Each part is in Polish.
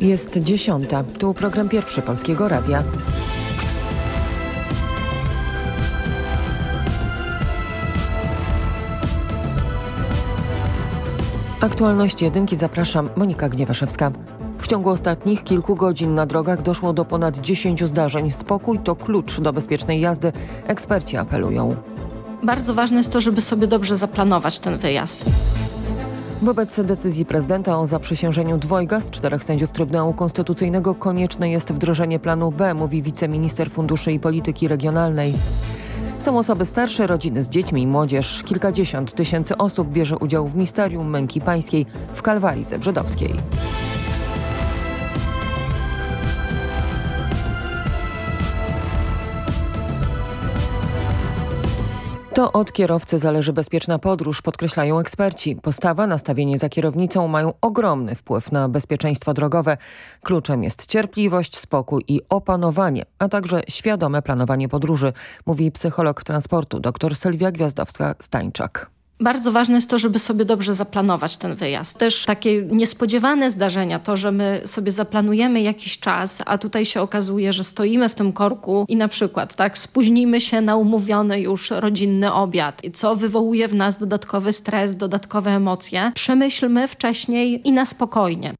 Jest dziesiąta. Tu program pierwszy Polskiego Radia. Aktualność jedynki zapraszam Monika Gniewaszewska. W ciągu ostatnich kilku godzin na drogach doszło do ponad 10 zdarzeń. Spokój to klucz do bezpiecznej jazdy. Eksperci apelują. Bardzo ważne jest to, żeby sobie dobrze zaplanować ten wyjazd. Wobec decyzji prezydenta o zaprzysiężeniu dwojga z czterech sędziów Trybunału Konstytucyjnego konieczne jest wdrożenie planu B, mówi wiceminister Funduszy i Polityki Regionalnej. Są osoby starsze, rodziny z dziećmi młodzież. Kilkadziesiąt tysięcy osób bierze udział w Misterium Męki Pańskiej w Kalwarii Zebrzydowskiej. To od kierowcy zależy bezpieczna podróż, podkreślają eksperci. Postawa, nastawienie za kierownicą mają ogromny wpływ na bezpieczeństwo drogowe. Kluczem jest cierpliwość, spokój i opanowanie, a także świadome planowanie podróży, mówi psycholog transportu dr Sylwia Gwiazdowska-Stańczak. Bardzo ważne jest to, żeby sobie dobrze zaplanować ten wyjazd. Też takie niespodziewane zdarzenia, to, że my sobie zaplanujemy jakiś czas, a tutaj się okazuje, że stoimy w tym korku i na przykład tak spóźnimy się na umówiony już rodzinny obiad, co wywołuje w nas dodatkowy stres, dodatkowe emocje. Przemyślmy wcześniej i na spokojnie.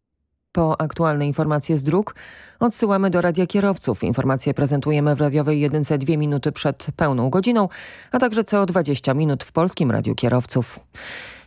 Po aktualne informacje z dróg odsyłamy do Radia Kierowców. Informacje prezentujemy w radiowej jedynce dwie minuty przed pełną godziną, a także co 20 minut w Polskim Radiu Kierowców.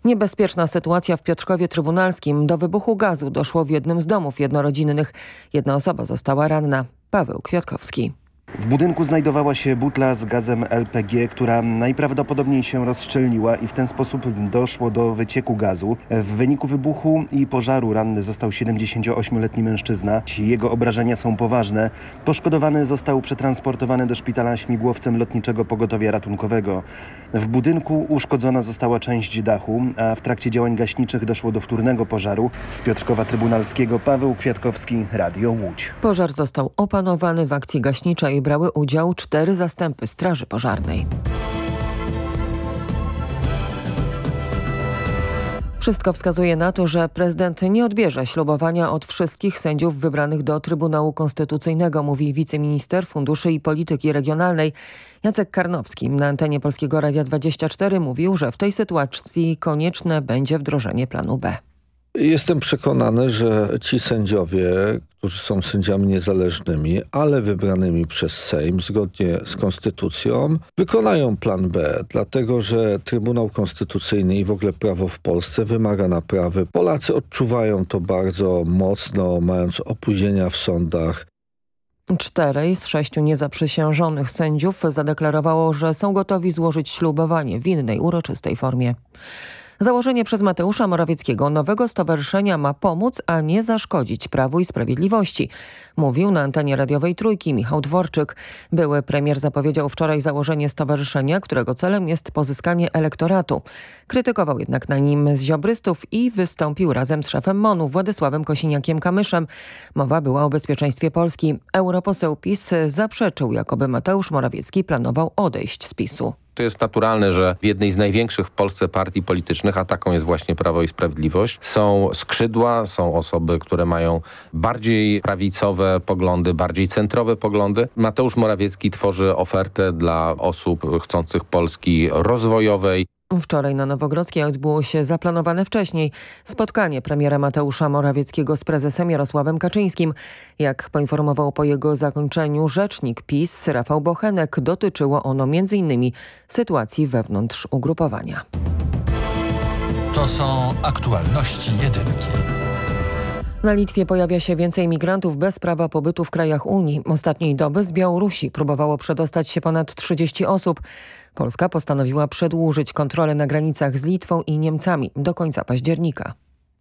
Niebezpieczna sytuacja w Piotrkowie Trybunalskim. Do wybuchu gazu doszło w jednym z domów jednorodzinnych. Jedna osoba została ranna. Paweł Kwiatkowski. W budynku znajdowała się butla z gazem LPG, która najprawdopodobniej się rozszczelniła i w ten sposób doszło do wycieku gazu. W wyniku wybuchu i pożaru ranny został 78-letni mężczyzna. Jego obrażenia są poważne. Poszkodowany został przetransportowany do szpitala śmigłowcem lotniczego pogotowia ratunkowego. W budynku uszkodzona została część dachu, a w trakcie działań gaśniczych doszło do wtórnego pożaru. Z Piotrkowa Trybunalskiego Paweł Kwiatkowski, Radio Łódź. Pożar został opanowany w akcji gaśniczej brały udział cztery zastępy Straży Pożarnej. Wszystko wskazuje na to, że prezydent nie odbierze ślubowania od wszystkich sędziów wybranych do Trybunału Konstytucyjnego, mówi wiceminister Funduszy i Polityki Regionalnej Jacek Karnowski. Na antenie Polskiego Radia 24 mówił, że w tej sytuacji konieczne będzie wdrożenie planu B. Jestem przekonany, że ci sędziowie, którzy są sędziami niezależnymi, ale wybranymi przez Sejm zgodnie z konstytucją, wykonają plan B, dlatego że Trybunał Konstytucyjny i w ogóle prawo w Polsce wymaga naprawy. Polacy odczuwają to bardzo mocno, mając opóźnienia w sądach. Czterej z sześciu niezaprzysiężonych sędziów zadeklarowało, że są gotowi złożyć ślubowanie w innej uroczystej formie. Założenie przez Mateusza Morawieckiego nowego stowarzyszenia ma pomóc, a nie zaszkodzić Prawu i Sprawiedliwości, mówił na antenie radiowej Trójki Michał Dworczyk. Były premier zapowiedział wczoraj założenie stowarzyszenia, którego celem jest pozyskanie elektoratu. Krytykował jednak na nim z ziobrystów i wystąpił razem z szefem MONU Władysławem Kosiniakiem-Kamyszem. Mowa była o bezpieczeństwie Polski. Europoseł PiS zaprzeczył, jakoby Mateusz Morawiecki planował odejść z PiSu. To jest naturalne, że w jednej z największych w Polsce partii politycznych, a taką jest właśnie Prawo i Sprawiedliwość, są skrzydła, są osoby, które mają bardziej prawicowe poglądy, bardziej centrowe poglądy. Mateusz Morawiecki tworzy ofertę dla osób chcących Polski rozwojowej, Wczoraj na Nowogrodzkiej odbyło się zaplanowane wcześniej spotkanie premiera Mateusza Morawieckiego z prezesem Jarosławem Kaczyńskim. Jak poinformował po jego zakończeniu rzecznik PiS Rafał Bochenek, dotyczyło ono m.in. sytuacji wewnątrz ugrupowania. To są aktualności jedynki. Na Litwie pojawia się więcej migrantów bez prawa pobytu w krajach Unii. Ostatniej doby z Białorusi próbowało przedostać się ponad 30 osób. Polska postanowiła przedłużyć kontrolę na granicach z Litwą i Niemcami do końca października.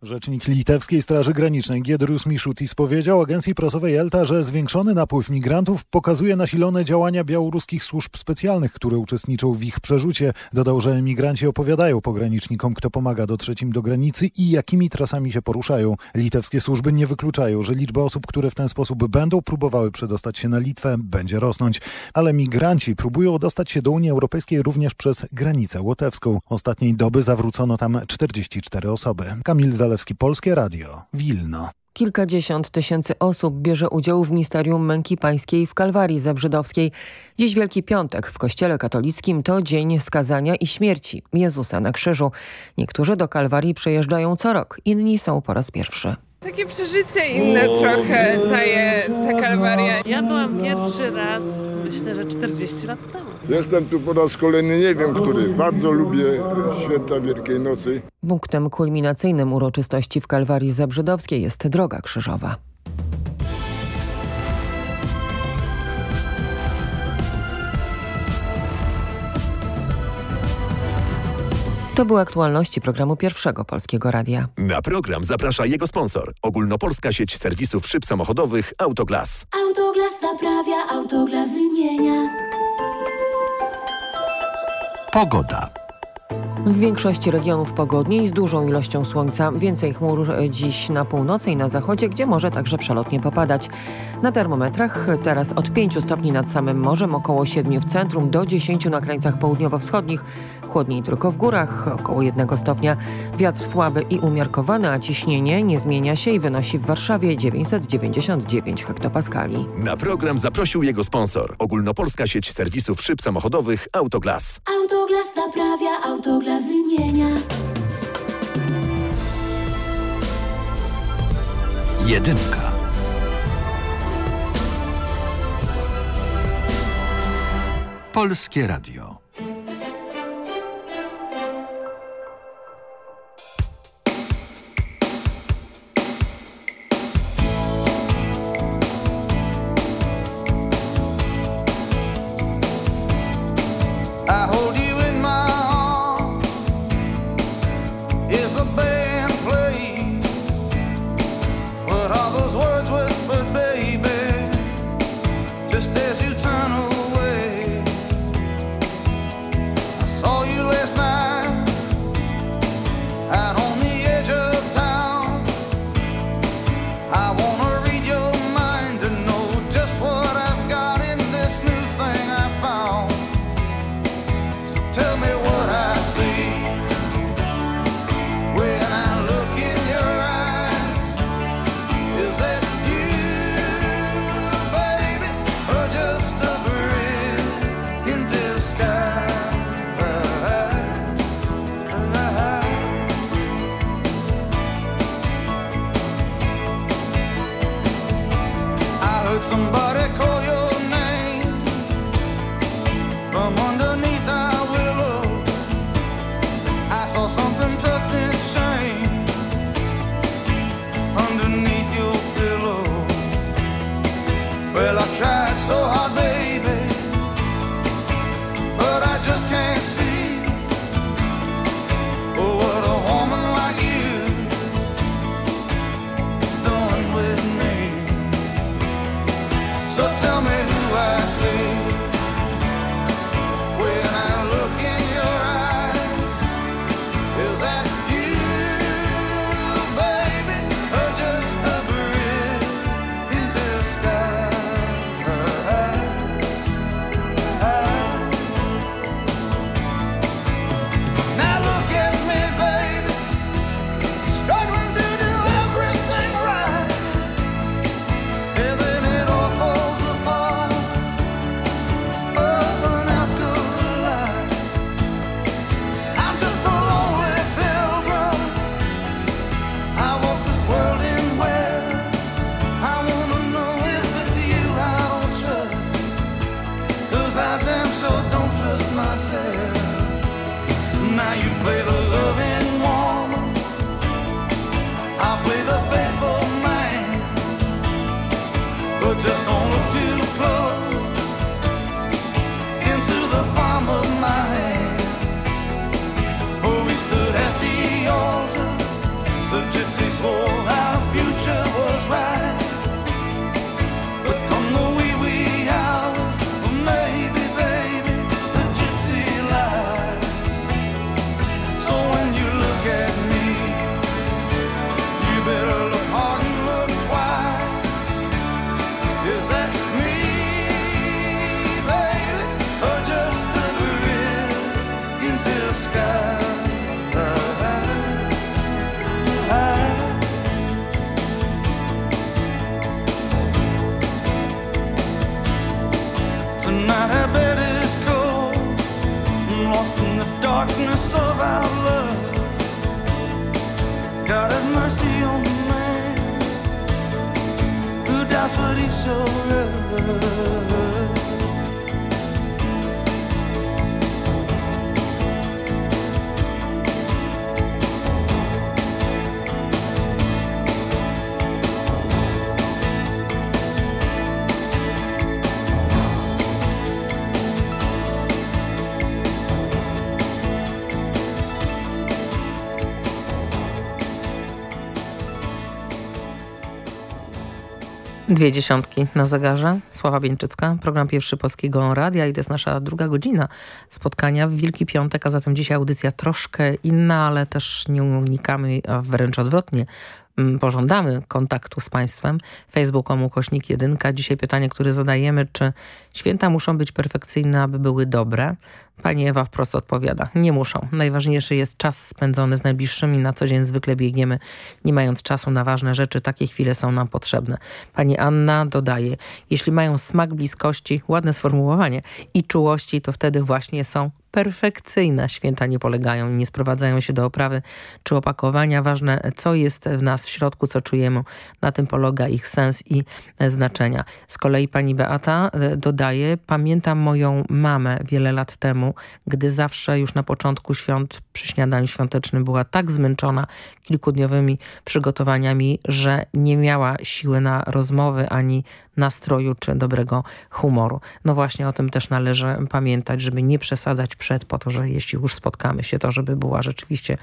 Rzecznik litewskiej Straży Granicznej Giedrius Miszutis powiedział agencji prasowej ELTA, że zwiększony napływ migrantów pokazuje nasilone działania białoruskich służb specjalnych, które uczestniczą w ich przerzucie. Dodał, że emigranci opowiadają pogranicznikom, kto pomaga dotrzeć im do granicy i jakimi trasami się poruszają. Litewskie służby nie wykluczają, że liczba osób, które w ten sposób będą próbowały przedostać się na Litwę, będzie rosnąć. Ale migranci próbują dostać się do Unii Europejskiej również przez granicę łotewską. Ostatniej doby zawrócono tam 44 osoby. Kamil Zalewski, Polskie Radio, Wilno. Kilkadziesiąt tysięcy osób bierze udział w Misterium Męki Pańskiej w Kalwarii Zebrzydowskiej. Dziś Wielki Piątek w Kościele Katolickim to dzień skazania i śmierci Jezusa na krzyżu. Niektórzy do Kalwarii przyjeżdżają co rok, inni są po raz pierwszy. Takie przeżycie inne trochę daje ta kalwaria. Ja byłam pierwszy raz, myślę, że 40 lat temu. Jestem tu po raz kolejny, nie wiem który. Bardzo lubię święta Wielkiej Nocy. Punktem kulminacyjnym uroczystości w Kalwarii Zebrzydowskiej jest Droga Krzyżowa. To były aktualności programu Pierwszego Polskiego Radia. Na program zaprasza jego sponsor. Ogólnopolska sieć serwisów szyb samochodowych Autoglas. Autoglas naprawia, Autoglas wymienia. Pogoda. W większości regionów pogodniej z dużą ilością słońca. Więcej chmur dziś na północy i na zachodzie, gdzie może także przelotnie popadać. Na termometrach teraz od 5 stopni nad samym morzem, około 7 w centrum, do 10 na krańcach południowo-wschodnich. Chłodniej tylko w górach, około 1 stopnia. Wiatr słaby i umiarkowany, a ciśnienie nie zmienia się i wynosi w Warszawie 999 hektopaskali. Na program zaprosił jego sponsor. Ogólnopolska sieć serwisów szyb samochodowych Autoglas. Autoglas naprawia, Autoglas wymienia. Jedynka. Polskie Radio. 1,2 na zegarze. Sława Wieńczycka, program pierwszy Polskiego Radia i to jest nasza druga godzina spotkania w Wielki Piątek, a zatem dzisiaj audycja troszkę inna, ale też nie unikamy, a wręcz odwrotnie mm, pożądamy kontaktu z Państwem. Facebook.com ukośnik jedynka, Dzisiaj pytanie, które zadajemy, czy święta muszą być perfekcyjne, aby były dobre? Pani Ewa wprost odpowiada, nie muszą. Najważniejszy jest czas spędzony z najbliższymi. Na co dzień zwykle biegniemy, nie mając czasu na ważne rzeczy. Takie chwile są nam potrzebne. Pani Anna do dodaje, jeśli mają smak bliskości, ładne sformułowanie, i czułości, to wtedy właśnie są perfekcyjne. Święta nie polegają i nie sprowadzają się do oprawy czy opakowania. Ważne, co jest w nas w środku, co czujemy. Na tym polega ich sens i znaczenia. Z kolei pani Beata e, dodaje, pamiętam moją mamę wiele lat temu, gdy zawsze już na początku świąt przy śniadaniu świątecznym była tak zmęczona kilkudniowymi przygotowaniami, że nie miała siły na rozmowy ani nastroju czy dobrego humoru. No właśnie o tym też należy pamiętać, żeby nie przesadzać przed po to, że jeśli już spotkamy się, to żeby była rzeczywiście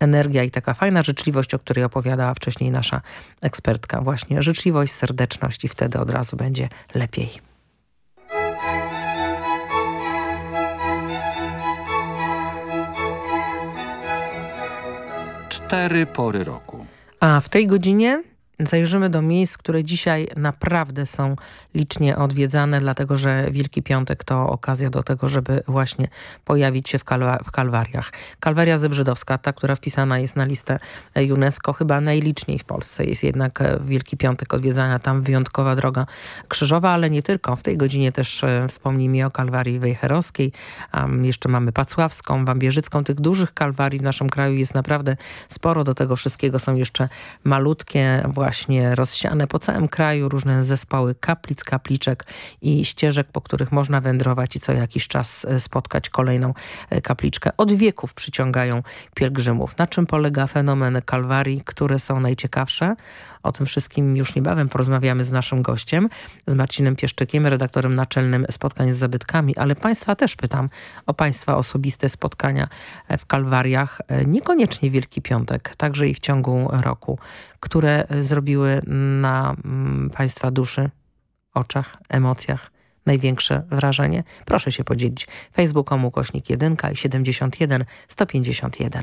energia i taka fajna życzliwość, o której opowiadała wcześniej nasza ekspertka. Właśnie życzliwość, serdeczność i wtedy od razu będzie lepiej. Cztery pory roku. A w tej godzinie Zajrzymy do miejsc, które dzisiaj naprawdę są licznie odwiedzane, dlatego że Wielki Piątek to okazja do tego, żeby właśnie pojawić się w, kalwa w kalwariach. Kalwaria Zebrzydowska, ta, która wpisana jest na listę UNESCO, chyba najliczniej w Polsce. Jest jednak Wielki Piątek odwiedzania tam wyjątkowa droga krzyżowa, ale nie tylko. W tej godzinie też e, wspomnijmy o kalwarii wejherowskiej. Um, jeszcze mamy Pacławską, Wambierzycką. Tych dużych kalwarii w naszym kraju jest naprawdę sporo. Do tego wszystkiego są jeszcze malutkie właśnie rozsiane po całym kraju różne zespoły kaplic, kapliczek i ścieżek, po których można wędrować i co jakiś czas e, spotkać kolejną e, kapliczkę. Od wieków przyciągają pielgrzymów. Na czym polega fenomen kalwarii, które są najciekawsze? O tym wszystkim już niebawem porozmawiamy z naszym gościem, z Marcinem Pieszczykiem, redaktorem naczelnym Spotkań z Zabytkami, ale Państwa też pytam o Państwa osobiste spotkania w kalwariach, niekoniecznie Wielki Piątek, także i w ciągu roku, które zrobiły na mm, Państwa duszy, oczach, emocjach największe wrażenie? Proszę się podzielić. Facebook.com ukośnik 1 i 71 151.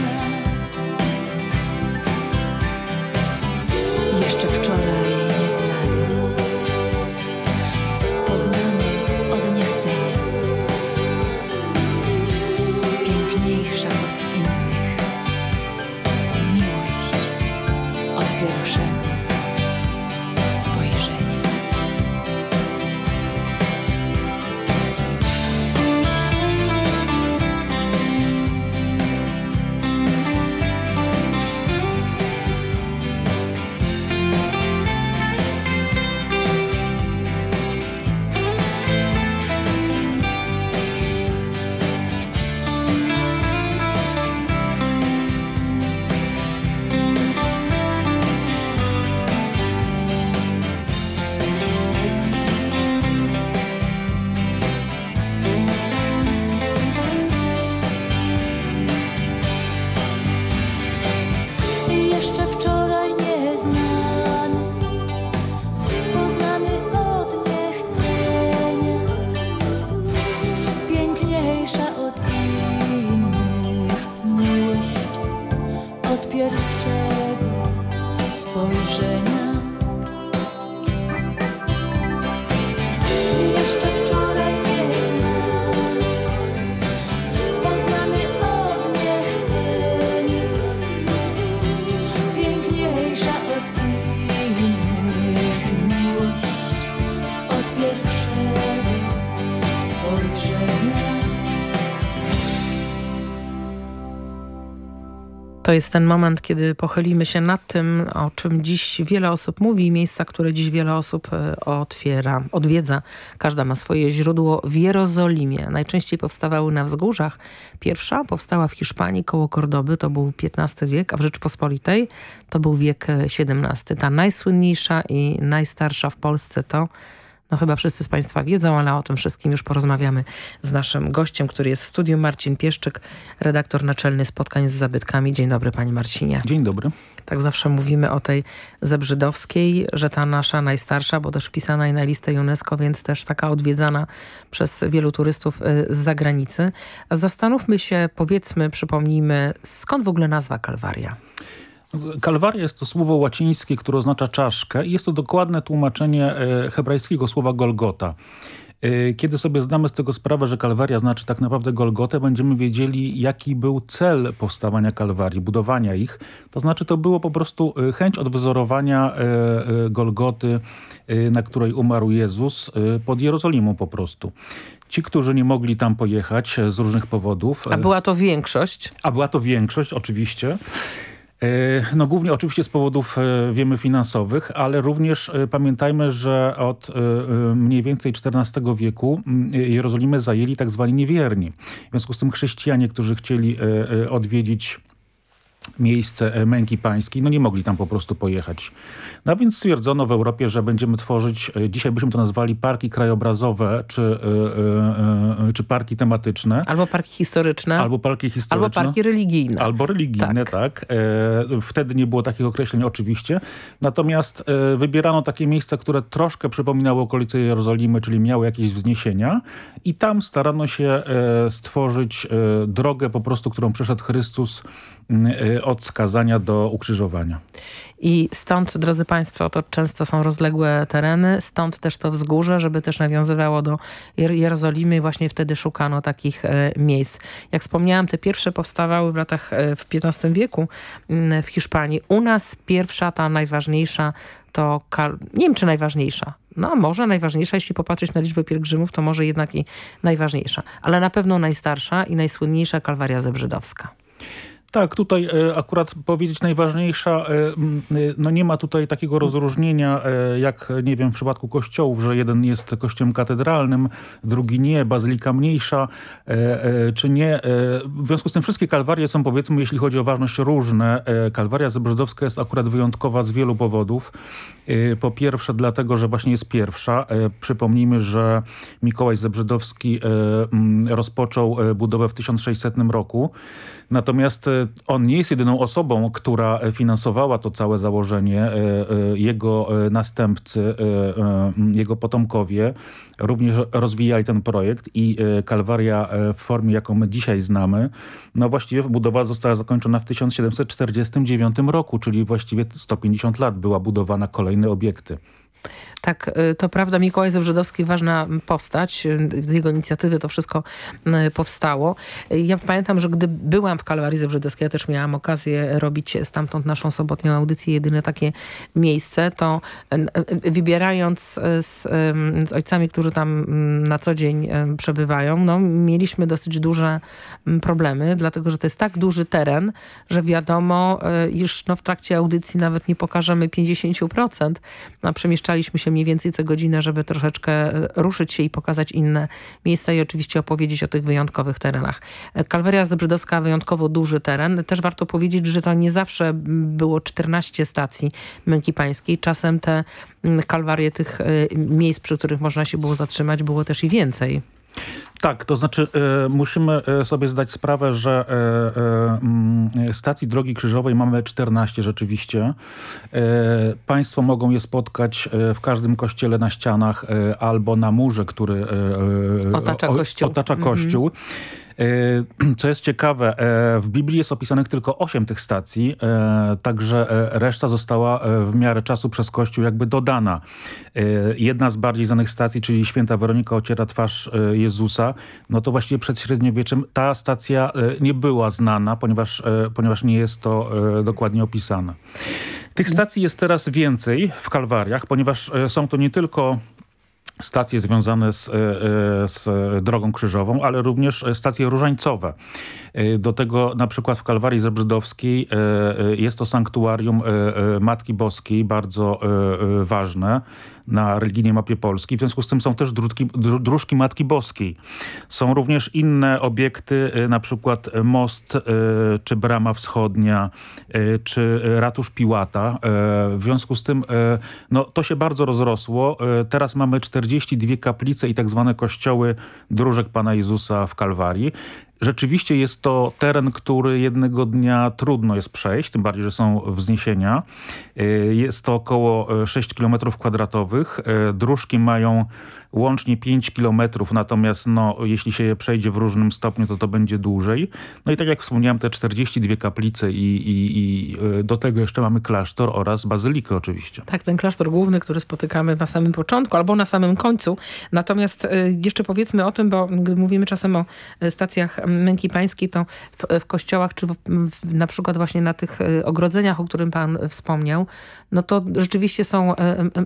To jest ten moment, kiedy pochylimy się nad tym, o czym dziś wiele osób mówi i miejsca, które dziś wiele osób e, otwiera, odwiedza. Każda ma swoje źródło w Jerozolimie. Najczęściej powstawały na wzgórzach. Pierwsza powstała w Hiszpanii koło Kordoby, to był XV wiek, a w Rzeczpospolitej to był wiek e, XVII. Ta najsłynniejsza i najstarsza w Polsce to no chyba wszyscy z Państwa wiedzą, ale o tym wszystkim już porozmawiamy z naszym gościem, który jest w studiu. Marcin Pieszczyk, redaktor naczelny spotkań z zabytkami. Dzień dobry Panie Marcinie. Dzień dobry. Tak zawsze mówimy o tej zebrzydowskiej, że ta nasza najstarsza, bo też wpisana na listę UNESCO, więc też taka odwiedzana przez wielu turystów y, z zagranicy. Zastanówmy się, powiedzmy, przypomnijmy, skąd w ogóle nazwa Kalwaria? Kalwaria jest to słowo łacińskie, które oznacza czaszkę i jest to dokładne tłumaczenie e, hebrajskiego słowa Golgota. E, Kiedy sobie zdamy z tego sprawę, że Kalwaria znaczy tak naprawdę Golgotę, będziemy wiedzieli, jaki był cel powstawania Kalwarii, budowania ich. To znaczy to było po prostu e, chęć odwzorowania Golgoty, na której umarł Jezus, pod Jerozolimą po prostu. Ci, którzy nie mogli tam pojechać z różnych powodów. A była to większość? a była to większość, oczywiście. E, No głównie oczywiście z powodów e, wiemy finansowych, ale również e, pamiętajmy, że od mniej więcej XIV wieku Jerozolimę zajęli tak zwani niewierni. W związku z tym chrześcijanie, którzy chcieli odwiedzić miejsce e, męki pańskiej, no nie mogli tam po prostu pojechać. No więc stwierdzono w Europie, że będziemy tworzyć, e, dzisiaj byśmy to nazwali parki krajobrazowe, czy, e, czy parki tematyczne. Albo parki historyczne. Albo parki historyczne. Albo parki religijne. Albo religijne, tak. E, wtedy nie było takich określeń oczywiście. Natomiast wybierano takie miejsca, które troszkę przypominały okolice Jerozolimy, czyli miały jakieś wzniesienia i tam starano się stworzyć drogę po prostu, którą przeszedł Chrystus od skazania do ukrzyżowania. I stąd, drodzy Państwo, to często są rozległe tereny, stąd też to wzgórze, żeby też nawiązywało do Jer Jerozolimy właśnie wtedy szukano takich e, miejsc. Jak wspomniałam, te pierwsze powstawały w latach, e, w XV wieku m, w Hiszpanii. U nas pierwsza, ta najważniejsza to, nie wiem czy najważniejsza, no może najważniejsza, jeśli popatrzeć na liczbę pielgrzymów, to może jednak i najważniejsza, ale na pewno najstarsza i najsłynniejsza Kalwaria Zebrzydowska. Tak, tutaj e, akurat powiedzieć najważniejsza, e, e, no nie ma tutaj takiego rozróżnienia jak, nie wiem, w przypadku kościołów, że jeden jest kościołem katedralnym, drugi nie, bazylika mniejsza, czy nie. W związku z tym wszystkie kalwarie są powiedzmy, jeśli chodzi o ważność, różne. Kalwaria Zebrzydowska jest akurat wyjątkowa z wielu powodów. Po pierwsze dlatego, że właśnie jest pierwsza. Przypomnijmy, że Mikołaj Zebrzydowski rozpoczął budowę w 1600 roku. Natomiast e, on nie jest jedyną osobą, która finansowała to całe założenie. E, e, Jego e, następcy, e, e, jego potomkowie również rozwijali ten projekt i e, Kalwaria e, w formie, jaką my dzisiaj znamy, no właściwie budowa została zakończona w 1749 roku, czyli właściwie 150 lat była budowana kolejne obiekty. Tak, y, to prawda. Mikołaj Zebrzydowski, ważna postać. Y, Z jego inicjatywy to wszystko y, powstało. Ja pamiętam, że gdy byłam w Kalwarii Zebrzydowskiej, ja też miałam okazję robić stamtąd naszą sobotnią audycję, jedyne takie miejsce, to wybierając z, z ojcami, którzy tam y, na co dzień przebywają, no, mieliśmy dosyć duże y, problemy, dlatego, że to jest tak duży teren, że wiadomo, iż no, w trakcie audycji nawet nie pokażemy 50%, a przemieszczaliśmy się mniej więcej co godzinę, żeby troszeczkę e, ruszyć się i pokazać inne miejsca i oczywiście opowiedzieć o tych wyjątkowych terenach. E, Kalwaria Zebrzydowska wyjątkowo duży teren. Też warto powiedzieć, że to nie zawsze było 14 stacji Męki Pańskiej. Czasem te kalwarie tych e, miejsc, przy których można się było zatrzymać, było też i więcej. Tak, to znaczy e, musimy e, sobie zdać sprawę, że e, mm, stacji Drogi Krzyżowej mamy 14 rzeczywiście. Państwo mogą je spotkać w każdym kościele na ścianach albo na murze, który Otacza o- kościół. Otacza Mhm. kościół. E, Co jest ciekawe, e, w Biblii jest opisanych tylko 8 tych stacji, e, także e, reszta została e, w miarę czasu przez Kościół jakby dodana. E, Jedna z bardziej znanych stacji, czyli święta Weronika ociera twarz e, Jezusa, no to właściwie przed średniowieczem ta stacja e, nie była znana, ponieważ, e, ponieważ nie jest to e, dokładnie opisane. Tych stacji jest teraz więcej w Kalwariach, ponieważ e, są to nie tylko stacje związane z, e, e, z Drogą Krzyżową, ale również e, stacje różańcowe. Do tego na przykład w Kalwarii Zebrzydowskiej jest to sanktuarium Matki Boskiej, bardzo ważne na religijnej mapie Polski. W związku z tym są też dróżki, dru- dróżki Matki Boskiej. Są również inne obiekty, e, na przykład most e, czy Brama Wschodnia, e, czy Ratusz Piłata. W związku z tym no, to się bardzo rozrosło. Teraz mamy 42 kaplice i tak zwane kościoły dróżek Pana Jezusa w Kalwarii. Rzeczywiście jest to teren, który jednego dnia trudno jest przejść, tym bardziej, że są wzniesienia. Y, Jest to około e, 6 km kwadratowych. E, Dróżki mają łącznie 5 km, natomiast no, jeśli się je przejdzie w różnym stopniu, to to będzie dłużej. No i tak jak wspomniałem, te 42 kaplice i, i, i e, do tego jeszcze mamy klasztor oraz bazylikę oczywiście. Tak, ten klasztor główny, który spotykamy na samym początku albo na samym końcu. Natomiast jeszcze powiedzmy o tym, bo mówimy czasem o stacjach Męki Pańskiej, to w, w kościołach, czy w, w, na przykład właśnie na tych y, ogrodzeniach, o którym pan wspomniał, no to rzeczywiście są y,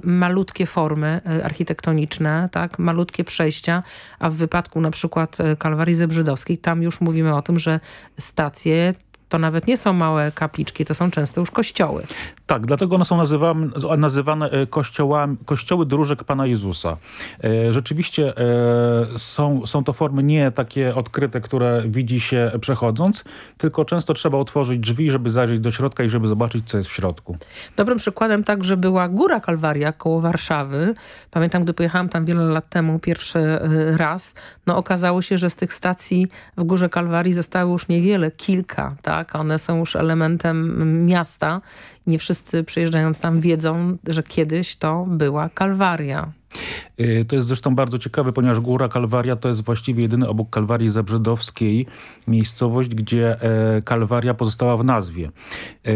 malutkie formy architektoniczne, tak, malutkie przejścia, a w wypadku na przykład Kalwarii Zebrzydowskiej, tam już mówimy o tym, że stacje to nawet nie są małe kapliczki, to są często już kościoły. Tak, dlatego one są nazywane, nazywane e, kościołami, kościoły dróżek Pana Jezusa. E, Rzeczywiście e, są, są to formy nie takie odkryte, które widzi się przechodząc, tylko często trzeba otworzyć drzwi, żeby zajrzeć do środka i żeby zobaczyć, co jest w środku. Dobrym przykładem także była Góra Kalwaria koło Warszawy. Pamiętam, gdy pojechałam tam wiele lat temu pierwszy y, raz, no okazało się, że z tych stacji w Górze Kalwarii zostało już niewiele, kilka, tak? One są już elementem miasta. Nie wszyscy przyjeżdżając tam wiedzą, że kiedyś to była Kalwaria. Y, To jest zresztą bardzo ciekawe, ponieważ Góra Kalwaria to jest właściwie jedyny obok Kalwarii Zebrzydowskiej miejscowość, gdzie e, Kalwaria pozostała w nazwie. E,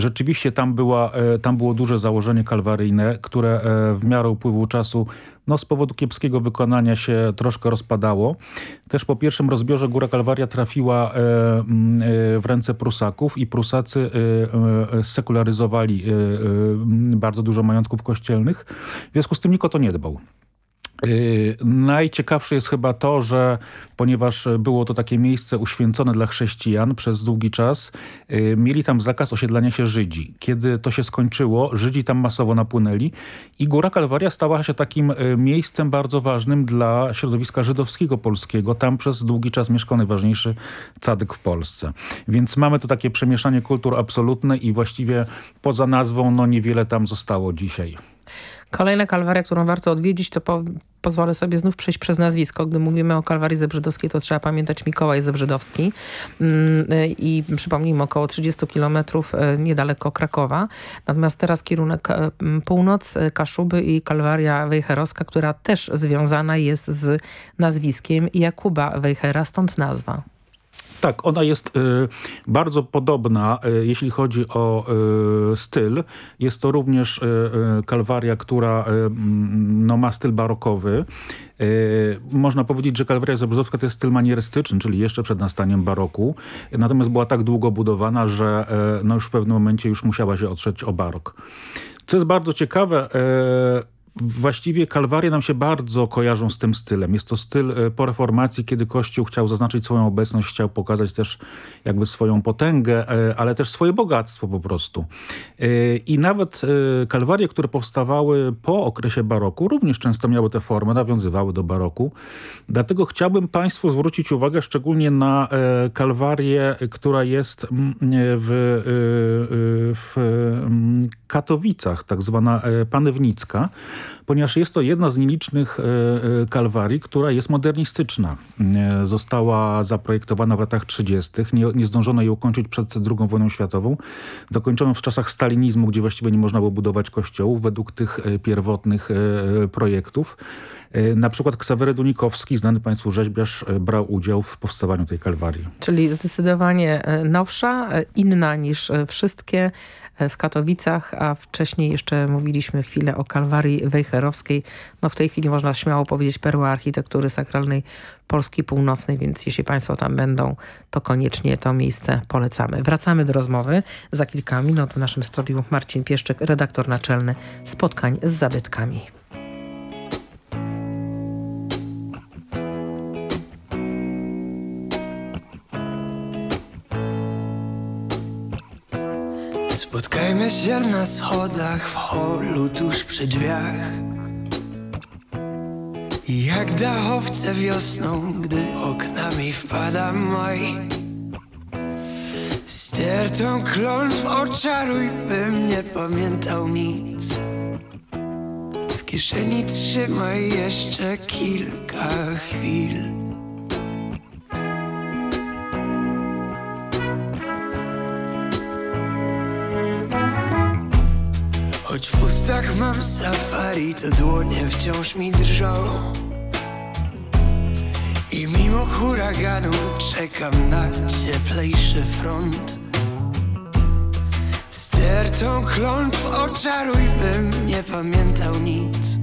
Rzeczywiście tam, była, e, tam było duże założenie kalwaryjne, które w miarę upływu czasu no, z powodu kiepskiego wykonania się troszkę rozpadało. Też po pierwszym rozbiorze Góra Kalwaria trafiła e, e, w ręce Prusaków i Prusacy e, sekularyzowali bardzo dużo majątków kościelnych. W związku z tym nikt o to nie dbał. Yy, najciekawsze jest chyba to, że ponieważ było to takie miejsce uświęcone dla chrześcijan przez długi czas, yy, mieli tam zakaz osiedlania się Żydzi. Kiedy to się skończyło, Żydzi tam masowo napłynęli i Góra Kalwaria stała się takim yy, miejscem bardzo ważnym dla środowiska żydowskiego polskiego. Tam przez długi czas mieszkał najważniejszy cadyk w Polsce. Więc mamy to takie przemieszanie kultur absolutne i właściwie poza nazwą no niewiele tam zostało dzisiaj. Kolejna kalwaria, którą warto odwiedzić, to po, pozwolę sobie znów przejść przez nazwisko. Gdy mówimy o kalwarii zebrzydowskiej, to trzeba pamiętać Mikołaj Zebrzydowski mm, y, i przypomnijmy, około 30 kilometrów y, niedaleko Krakowa. Natomiast teraz kierunek y, północ, Kaszuby i kalwaria wejherowska, która też związana jest z nazwiskiem Jakuba Wejhera, stąd nazwa. Tak, ona jest y, bardzo podobna, y, jeśli chodzi o y, styl. Jest to również y, y, kalwaria, która y, mm, no, ma styl barokowy. Można powiedzieć, że kalwaria zebrzydowska to jest styl manierystyczny, czyli jeszcze przed nastaniem baroku. Natomiast była tak długo budowana, że no, już w pewnym momencie już musiała się otrzeć o barok. Co jest bardzo ciekawe, Właściwie kalwarie nam się bardzo kojarzą z tym stylem. Jest to styl e, po reformacji, kiedy Kościół chciał zaznaczyć swoją obecność, chciał pokazać też jakby swoją potęgę, e, ale też swoje bogactwo po prostu. E, I nawet kalwarie, które powstawały po okresie baroku, również często miały tę formę, nawiązywały do baroku. Dlatego chciałbym Państwu zwrócić uwagę szczególnie na kalwarię, która jest w, w Katowicach, tak zwana Panewnicka, ponieważ jest to jedna z nielicznych e, e, kalwarii, która jest modernistyczna. E, została zaprojektowana w latach 30. Nie, nie zdążono jej ukończyć przed II wojną światową. Dokończono w czasach stalinizmu, gdzie właściwie nie można było budować kościołów według tych pierwotnych projektów. Na przykład Ksawery Dunikowski, znany Państwu rzeźbiarz, brał udział w powstawaniu tej kalwarii. Czyli zdecydowanie nowsza, inna niż wszystkie w Katowicach, a wcześniej jeszcze mówiliśmy chwilę o Kalwarii Wejherowskiej. No w tej chwili można śmiało powiedzieć perła architektury sakralnej Polski Północnej, więc jeśli Państwo tam będą, to koniecznie to miejsce polecamy. Wracamy do rozmowy. Za kilka minut w naszym studiu Marcin Pieszczek, redaktor naczelny spotkań z zabytkami. Spotkajmy się na schodach w holu tuż przy drzwiach. Jak dachowce wiosną, gdy oknami wpada maj. Stertą klątw oczaruj, bym nie pamiętał nic. W kieszeni trzymaj jeszcze kilka chwil Choć w ustach mam safari, to dłonie wciąż mi drżą. I mimo huraganu czekam na cieplejszy front. Stertą klątw oczaruj, bym nie pamiętał nic.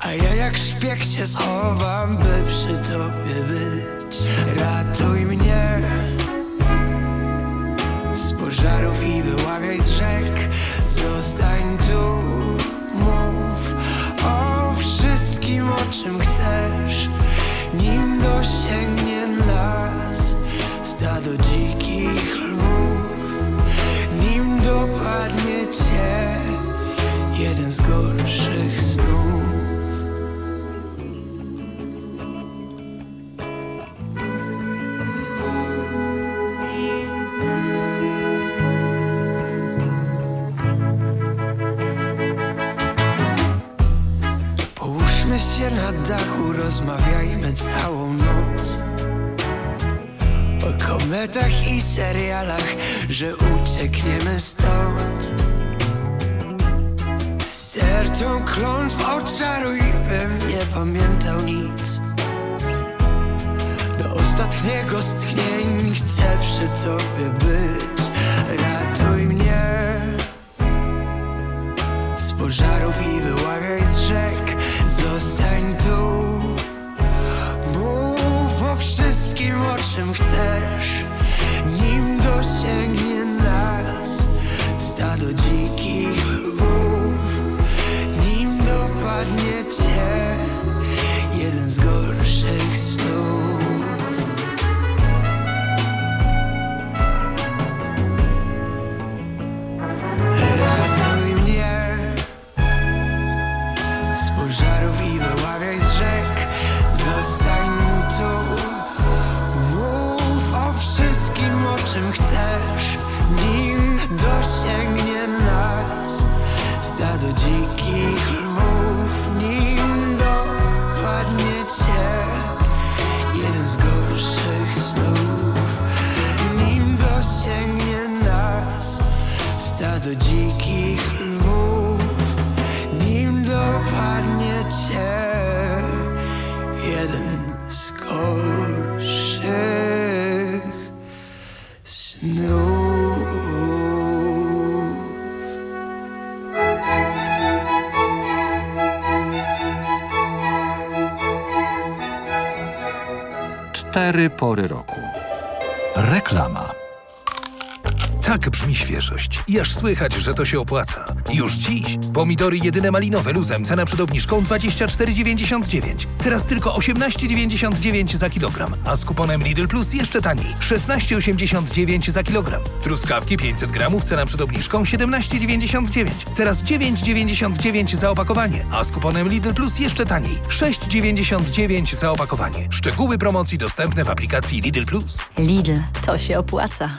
A ja jak szpieg się schowam, by przy tobie być. Ratuj mnie pożarów i wyławiaj z rzek że uciekniemy stąd. Stertą klątw oczaruj, bym nie pamiętał nic. Do ostatniego z tchnień chcę przy tobie być z gorszych snów. Nim dosięgnie nas stado dzikich Cztery pory roku. Reklama. Tak brzmi świeżość. I aż słychać, że to się opłaca. Już dziś. Pomidory jedyne malinowe luzem, cena przed obniżką 24,99. Teraz tylko 18,99 za kilogram, a z kuponem Lidl Plus jeszcze taniej. 16,89 za kilogram. Truskawki 500 gramów, cena przed obniżką 17,99. Teraz 9,99 za opakowanie, a z kuponem Lidl Plus jeszcze taniej. 6,99 za opakowanie. Szczegóły promocji dostępne w aplikacji Lidl Plus. Lidl, to się opłaca.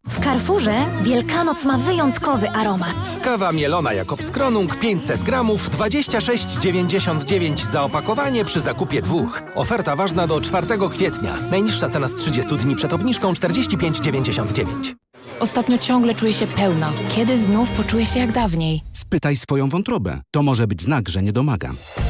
W Carrefourze Wielkanoc ma wyjątkowy aromat. Kawa mielona Jakobs Kronung 500 gramów 26,99 za opakowanie przy zakupie dwóch. Oferta ważna do 4 kwietnia. Najniższa cena z 30 dni przed obniżką 45,99. Ostatnio ciągle czuję się pełna. Kiedy znów poczuję się jak dawniej? Spytaj swoją wątrobę. To może być znak, że nie domagam.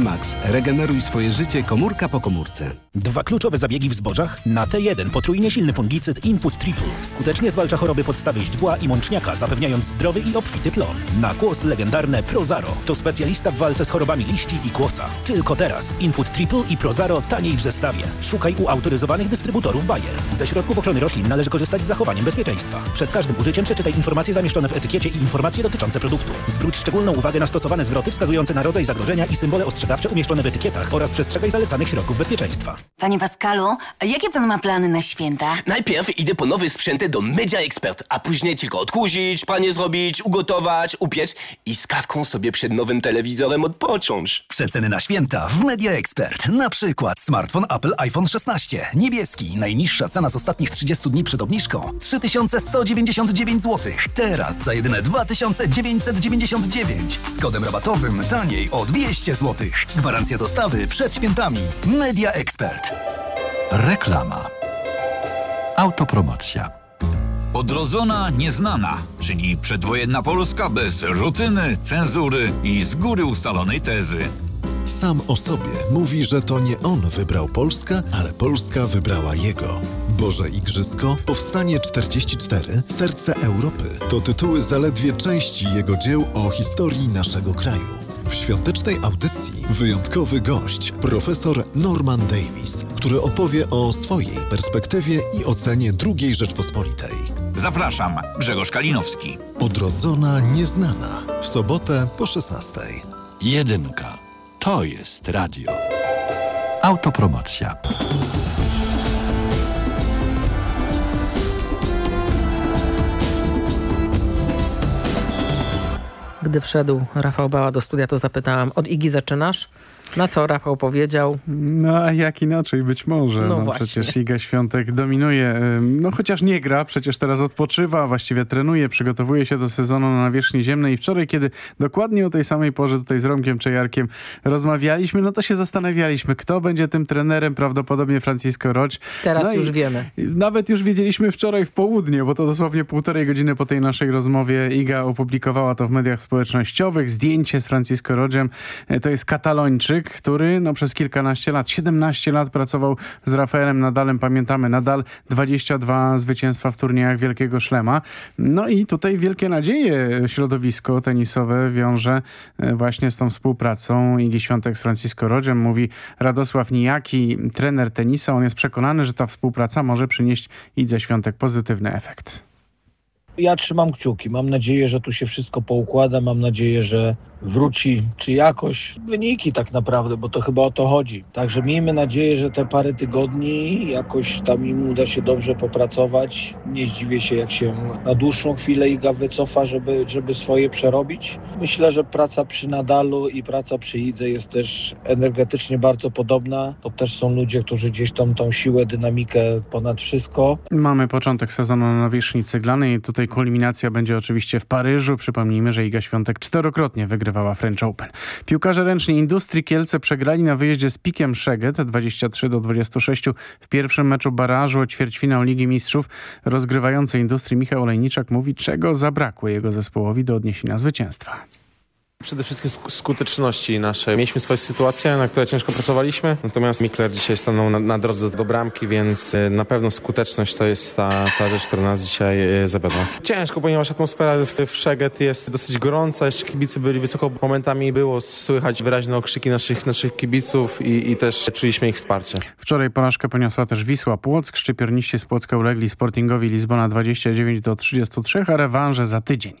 Max. Regeneruj swoje życie komórka po komórce. Dwa kluczowe zabiegi w zbożach? Na T1 potrójnie silny fungicyd Input Triple. Skutecznie zwalcza choroby podstawy źdźbła i mączniaka, zapewniając zdrowy i obfity plon. Na kłos legendarne Prozaro. To specjalista w walce z chorobami liści i kłosa. Tylko teraz Input Triple i Prozaro taniej w zestawie. Szukaj u autoryzowanych dystrybutorów Bayer. Ze środków ochrony roślin należy korzystać z zachowaniem bezpieczeństwa. Przed każdym użyciem przeczytaj informacje zamieszczone w etykiecie i informacje dotyczące produktu. Zwróć szczególną uwagę na stosowane zwroty wskazujące na rodzaj zagrożenia i symbole ostrzegawcze umieszczone w etykietach oraz przestrzegaj zalecanych środków bezpieczeństwa. Panie Pascalu, a jakie pan ma plany na święta? Najpierw idę po nowy sprzęt do Media Expert, a później tylko odkurzyć, pranie zrobić, ugotować, upiec i z kawką sobie przed nowym telewizorem odpocząć. Przeceny na święta w Media Expert. Na przykład smartfon Apple iPhone 16. Niebieski. Najniższa cena z ostatnich 30 dni przed obniżką. 3199 zł. Teraz za jedyne 2999. Z kodem rabatowym taniej o 200 zł. Gwarancja dostawy przed świętami. Media Expert. Reklama. Autopromocja. Odrodzona nieznana, czyli przedwojenna Polska bez rutyny, cenzury i z góry ustalonej tezy. Sam o sobie mówi, że to nie on wybrał Polskę, ale Polska wybrała jego. Boże Igrzysko, Powstanie 44, Serce Europy to tytuły zaledwie części jego dzieł o historii naszego kraju. W świątecznej audycji wyjątkowy gość, profesor Norman Davis, który opowie o swojej perspektywie i ocenie II Rzeczpospolitej. Zapraszam, Grzegorz Kalinowski. Odrodzona nieznana w sobotę po 16. Jedynka. To jest radio. Autopromocja. Gdy wszedł Rafał Bała do studia, to zapytałam, od Igi zaczynasz? Na co Rafał powiedział? No a jak inaczej być może. No No, przecież Iga Świątek dominuje. No chociaż nie gra, przecież teraz odpoczywa, właściwie trenuje, przygotowuje się do sezonu na nawierzchni ziemnej. I wczoraj, kiedy dokładnie o tej samej porze tutaj z Romkiem Czejarkiem rozmawialiśmy, no to się zastanawialiśmy, kto będzie tym trenerem, prawdopodobnie Francisco Roć. Teraz No już wiemy. Nawet już wiedzieliśmy wczoraj w południe, bo to dosłownie półtorej godziny po tej naszej rozmowie Iga opublikowała to w mediach społecznościowych. Zdjęcie z Francisco Rodziem. E, To jest katalończyk, który no, przez kilkanaście lat, 17 lat pracował z Rafaelem Nadalem. Pamiętamy, Nadal 22 zwycięstwa w turniejach Wielkiego Szlema. No i tutaj wielkie nadzieje środowisko tenisowe wiąże e, właśnie z tą współpracą Igi Świątek z Francisco Rodziem. Mówi Radosław Nijaki, trener tenisa. On jest przekonany, że ta współpraca może przynieść Idze Świątek pozytywny efekt. Ja trzymam kciuki. Mam nadzieję, że tu się wszystko poukłada. Mam nadzieję, że wróci czy jakoś wyniki tak naprawdę, bo to chyba o to chodzi. Także miejmy nadzieję, że te parę tygodni jakoś tam im uda się dobrze popracować. Nie zdziwię się, jak się na dłuższą chwilę Iga wycofa, żeby, żeby swoje przerobić. Myślę, że praca przy Nadalu i praca przy Idze jest też energetycznie bardzo podobna. To też są ludzie, którzy gdzieś tam tą siłę, dynamikę ponad wszystko. Mamy początek sezonu na ceglanej i tutaj kulminacja będzie oczywiście w Paryżu. Przypomnijmy, że Iga Świątek czterokrotnie wygrywała French Open. Piłkarze ręczni Industrii Kielce przegrali na wyjeździe z Pikiem Szeged 23 do 26 w pierwszym meczu barażu o ćwierćfinał Ligi Mistrzów. Rozgrywający Industrii Michał Olejniczak mówi, czego zabrakło jego zespołowi do odniesienia zwycięstwa. Przede wszystkim sk- skuteczności naszej. Mieliśmy swoje sytuacje, na które ciężko pracowaliśmy, natomiast Mikler dzisiaj stanął na, na drodze do bramki, więc e, na pewno skuteczność to jest ta, ta rzecz, która nas dzisiaj e, zawiodła. Ciężko, ponieważ atmosfera w, w Szeged jest dosyć gorąca, jeszcze kibice byli wysoko, momentami było słychać wyraźne okrzyki naszych, naszych kibiców i, i też czuliśmy ich wsparcie. Wczoraj porażkę poniosła też Wisła Płock. Szczypiorniści z Płocka ulegli Sportingowi Lizbona 29 do 33, a rewanże za tydzień.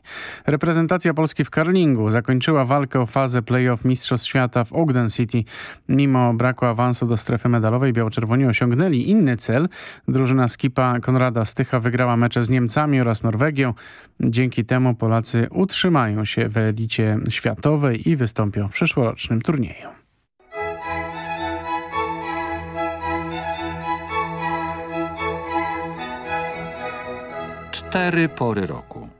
Reprezentacja Polski w karlingu zakończyła walkę o fazę play-off Mistrzostw Świata w Ogden City. Mimo braku awansu do strefy medalowej biało-czerwoni osiągnęli inny cel. Drużyna skipa Konrada Stycha wygrała mecze z Niemcami oraz Norwegią. Dzięki temu Polacy utrzymają się w elicie światowej i wystąpią w przyszłorocznym turnieju. Cztery pory roku.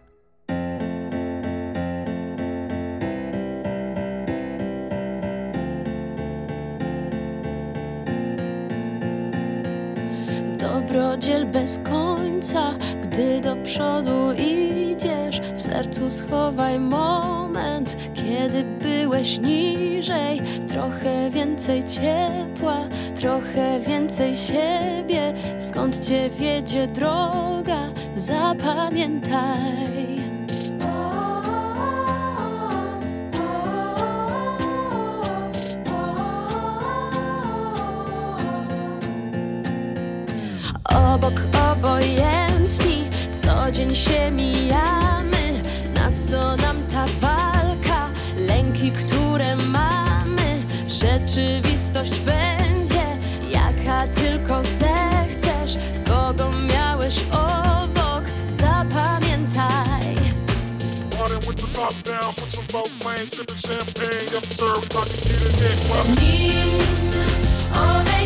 Bez końca, gdy do przodu idziesz, w sercu schowaj moment, kiedy byłeś niżej. Trochę więcej ciepła, trochę więcej siebie, skąd cię wiedzie droga, zapamiętaj. Rzeczywistość będzie, jaka tylko zechcesz. Kogo miałeś obok, zapamiętaj. Nim odejdziemy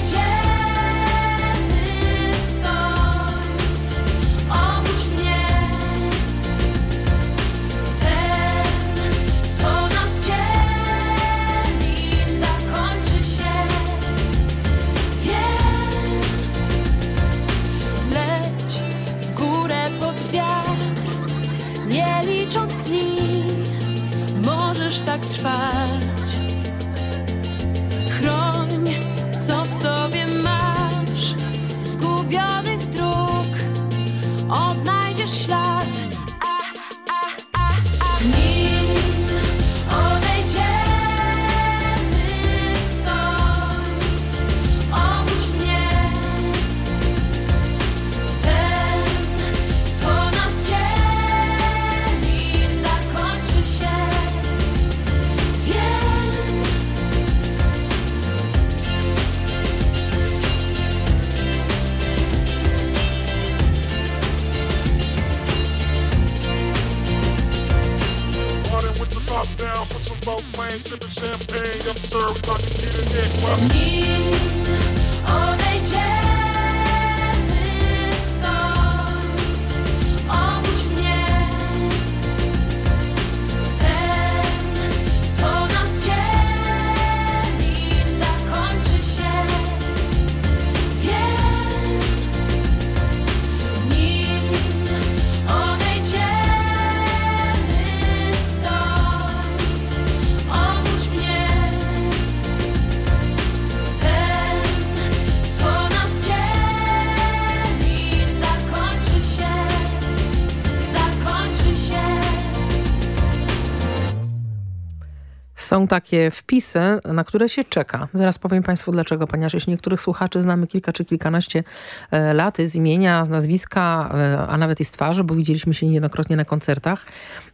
Są takie wpisy, na które się czeka. Zaraz powiem Państwu dlaczego, ponieważ jeśli niektórych słuchaczy znamy kilka czy kilkanaście e, lat z imienia, z nazwiska, e, a nawet i z twarzy, bo widzieliśmy się niejednokrotnie na koncertach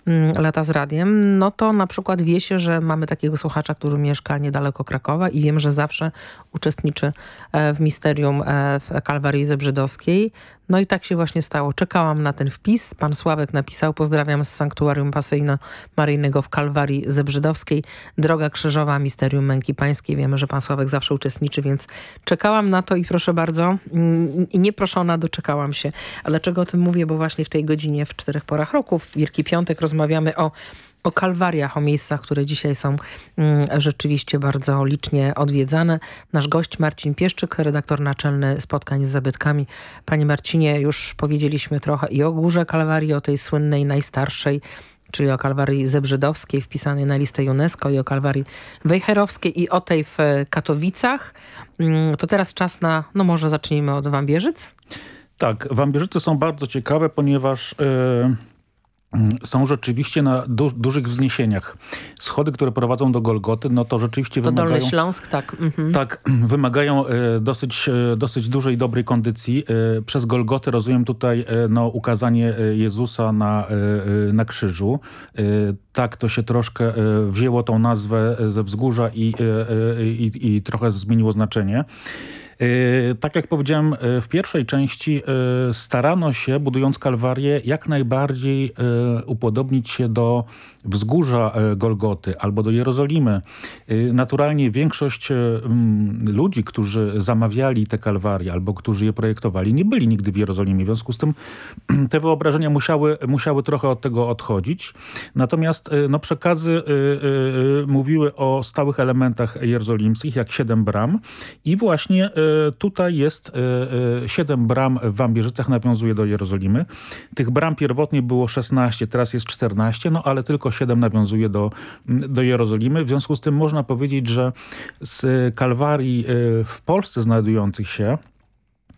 mm, lata z radiem, no to na przykład wie się, że mamy takiego słuchacza, który mieszka niedaleko Krakowa i wiem, że zawsze uczestniczy e, w misterium w Kalwarii Zebrzydowskiej. No i tak się właśnie stało. Czekałam na ten wpis. Pan Sławek napisał, pozdrawiam z Sanktuarium Pasyjno-Maryjnego w Kalwarii Zebrzydowskiej. Droga Krzyżowa, Misterium Męki Pańskiej. Wiemy, że pan Sławek zawsze uczestniczy, więc czekałam na to i proszę bardzo, mm, nieproszona doczekałam się. A dlaczego o tym mówię? Bo właśnie w tej godzinie, w czterech porach roku, w Wielki Piątek rozmawiamy o o kalwariach, o miejscach, które dzisiaj są mm, rzeczywiście bardzo licznie odwiedzane. Nasz gość Marcin Pieszczyk, redaktor naczelny spotkań z zabytkami. Panie Marcinie, już powiedzieliśmy trochę i o Górze Kalwarii, o tej słynnej, najstarszej, czyli o Kalwarii Zebrzydowskiej wpisanej na listę UNESCO i o Kalwarii Wejherowskiej i o tej w Katowicach. Mm, To teraz czas na, no może zacznijmy od Wambierzyc? Tak, Wambierzyce są bardzo ciekawe, ponieważ e, są rzeczywiście na du dużych wzniesieniach. Schody, które prowadzą do Golgoty, no to rzeczywiście To wymagają... Dolny Śląsk, tak. Mhm. Tak, wymagają e, dosyć, e, dosyć dużej, dobrej kondycji. E, Przez Golgotę rozumiem tutaj e, no, ukazanie e, Jezusa na, e, na krzyżu. Tak to się troszkę wzięło tą nazwę ze wzgórza i, i, i trochę zmieniło znaczenie. E, Tak jak powiedziałem e, w pierwszej części, e, starano się, budując Kalwarię, jak najbardziej upodobnić się do wzgórza e, Golgoty albo do Jerozolimy. E, Naturalnie większość e, ludzi, którzy zamawiali te Kalwarie albo którzy je projektowali, nie byli nigdy w Jerozolimie. W związku z tym te wyobrażenia musiały, musiały trochę od tego odchodzić. Natomiast no, przekazy mówiły o stałych elementach jerozolimskich, jak siedem bram i właśnie tutaj jest siedem bram w Wambierzycach, nawiązuje do Jerozolimy. Tych bram pierwotnie było 16, teraz jest 14, no ale tylko 7 nawiązuje do, do Jerozolimy. W związku z tym można powiedzieć, że z Kalwarii e, w Polsce znajdujących się,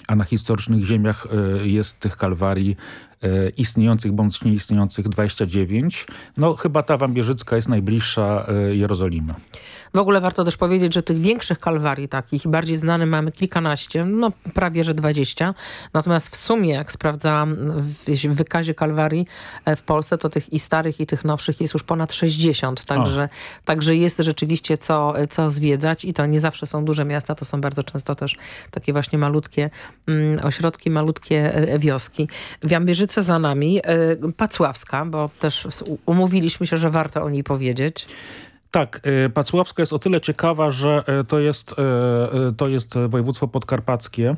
a na historycznych ziemiach e, jest tych Kalwarii e, istniejących bądź nieistniejących 29, no chyba ta Wambierzycka jest najbliższa Jerozolimy. W ogóle warto też powiedzieć, że tych większych kalwarii takich bardziej znanych mamy kilkanaście, no prawie że dwadzieścia. Natomiast w sumie, jak sprawdzałam w wykazie kalwarii e, w Polsce, to tych i starych i tych nowszych jest już ponad 60. Także, także jest rzeczywiście co, co zwiedzać i to nie zawsze są duże miasta, to są bardzo często też takie właśnie malutkie mm, ośrodki, malutkie e, wioski. Wiambierzyce za nami, e, Pacławska, bo też umówiliśmy się, że warto o niej powiedzieć. Tak, e, Pacławska jest o tyle ciekawa, że e, to jest, e, to jest województwo podkarpackie,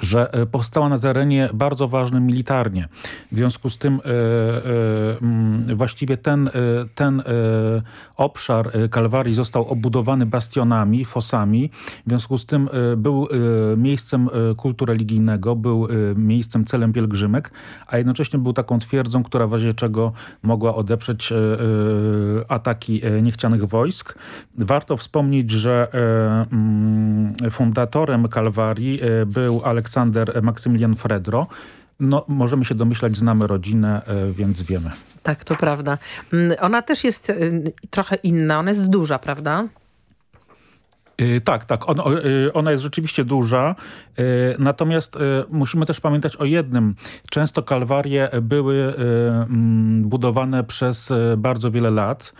że e, powstała na terenie bardzo ważnym militarnie. W związku z tym e, e, mm, właściwie ten, e, ten e, obszar e, Kalwarii został obudowany bastionami, fosami. W związku z tym był miejscem kultu religijnego, był miejscem celem pielgrzymek, a jednocześnie był taką twierdzą, która w razie czego mogła odeprzeć ataki niechcianych wojsk. Warto wspomnieć, że mm, fundatorem Kalwarii był Aleksander Maksymilian Fredro. No, możemy się domyślać, znamy rodzinę, e, więc wiemy. Tak, to prawda. Mm, Ona też jest y, trochę inna, ona jest duża, prawda? Y, Tak, tak. On, y, ona jest rzeczywiście duża. y, Natomiast musimy też pamiętać o jednym. Często kalwarie były mm, budowane przez bardzo wiele lat.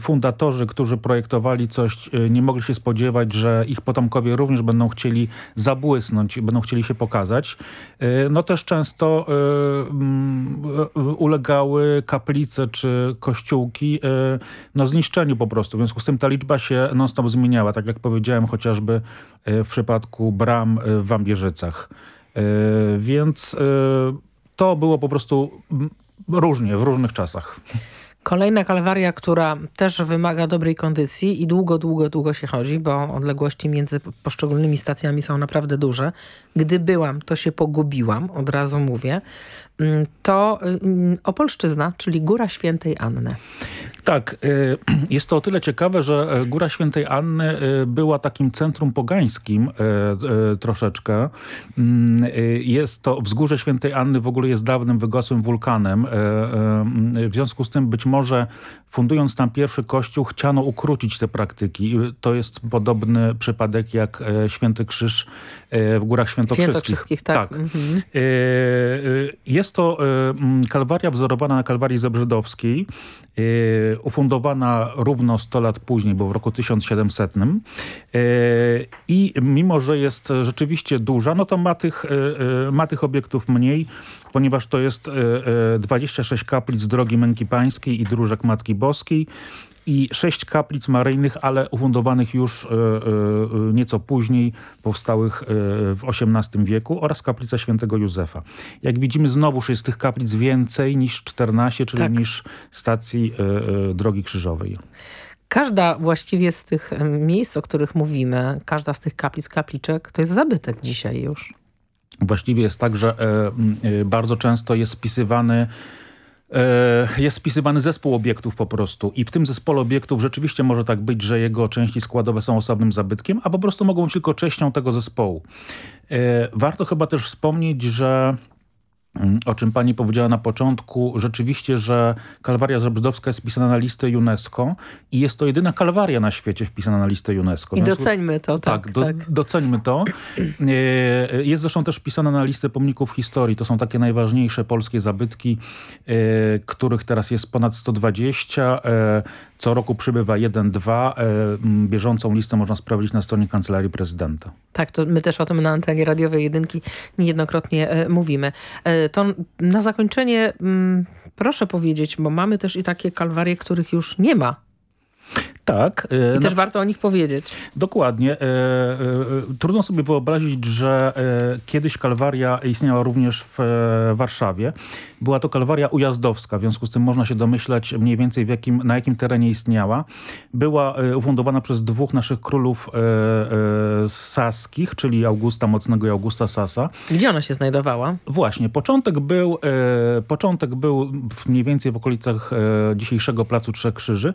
Fundatorzy, którzy projektowali coś, nie mogli się spodziewać, że ich potomkowie również będą chcieli zabłysnąć, będą chcieli się pokazać. No też często mm, ulegały kaplice czy kościółki no, zniszczeniu po prostu. W związku z tym ta liczba się non-stop zmieniała. Tak jak chociażby y, w przypadku bram y, w Wambierzycach. Y, Więc y, to było po prostu różnie, w różnych czasach. Kolejna kalwaria, która też wymaga dobrej kondycji i długo, długo, długo się chodzi, bo odległości między poszczególnymi stacjami są naprawdę duże. Gdy byłam, to się pogubiłam, od razu mówię. Mm, To mm, Opolszczyzna, czyli Góra Świętej Anny. Tak, y, jest to o tyle ciekawe, że e, Góra Świętej Anny y, była takim centrum pogańskim y, y, troszeczkę. Mm, y, Jest to, wzgórze Świętej Anny w ogóle jest dawnym wygasłym wulkanem. W związku z tym być może fundując tam pierwszy kościół chciano ukrócić te praktyki. To jest podobny przypadek jak e, Święty Krzyż e, w Górach Świętokrzyskich. Świętokrzyskich, tak. Mhm. E, e, Jest to e, kalwaria wzorowana na kalwarii zebrzydowskiej, e, ufundowana równo 100 lat później, bo w roku 1700. E, I mimo, że jest rzeczywiście duża, no to ma tych, e, e, ma tych obiektów mniej, ponieważ to jest e, e, 26 kaplic Drogi Męki Pańskiej i Dróżek Matki Boskiej i sześć kaplic maryjnych, ale ufundowanych już e, e, nieco później, powstałych e, w XVIII wieku oraz kaplica świętego Józefa. Jak widzimy znowuż jest tych kaplic więcej niż 14, czyli Tak. niż stacji e, e, Drogi Krzyżowej. Każda właściwie z tych miejsc, o których mówimy, każda z tych kaplic, kapliczek, to jest zabytek dzisiaj już. Właściwie jest tak, że e, e, bardzo często jest spisywany e, jest spisywany zespół obiektów po prostu i w tym zespole obiektów rzeczywiście może tak być, że jego części składowe są osobnym zabytkiem, a po prostu mogą być tylko częścią tego zespołu. E, Warto chyba też wspomnieć, że o czym pani powiedziała na początku, rzeczywiście, że Kalwaria Żebrzydowska jest wpisana na listę UNESCO i jest to jedyna kalwaria na świecie wpisana na listę UNESCO. I doceńmy to, tak, tak, do, tak. doceńmy to. E, Jest zresztą też wpisana na listę pomników historii. To są takie najważniejsze polskie zabytki, e, których teraz jest ponad 120. E, Co roku przybywa 1-2. E, m, Bieżącą listę można sprawdzić na stronie Kancelarii Prezydenta. Tak, to my też o tym na antenie radiowej jedynki niejednokrotnie mówimy. To na zakończenie mm, proszę powiedzieć, bo mamy też i takie kalwarie, których już nie ma. Tak. e, I na też warto o nich powiedzieć. Dokładnie. E, e, trudno sobie wyobrazić, że kiedyś kalwaria istniała również w Warszawie. Była to kalwaria ujazdowska, w związku z tym można się domyślać mniej więcej jakim, na jakim terenie istniała. Była ufundowana przez dwóch naszych królów saskich, czyli Augusta Mocnego i Augusta Sasa. Gdzie ona się znajdowała? Właśnie, początek był, początek był mniej więcej w okolicach dzisiejszego Placu Trzech Krzyży.